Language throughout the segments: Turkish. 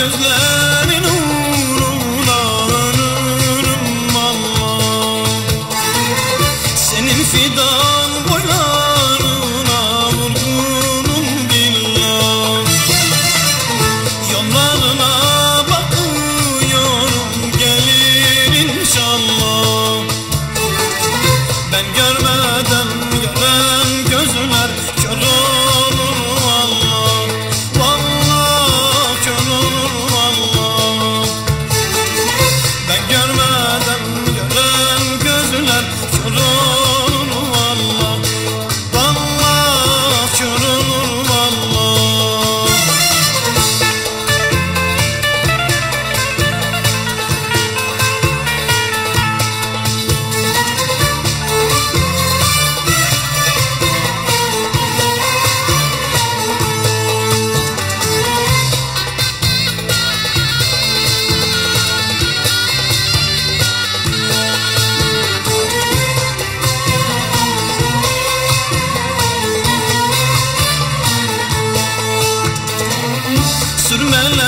gözler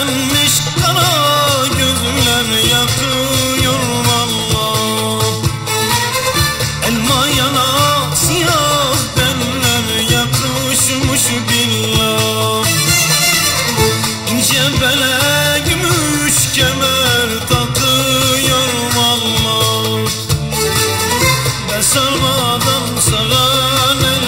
Dönmüş kara gözler yakıyor valla Elma yana siyah benler yakışmış billah. İnce bele gümüş kemer takıyor valla Ben sarmadan saran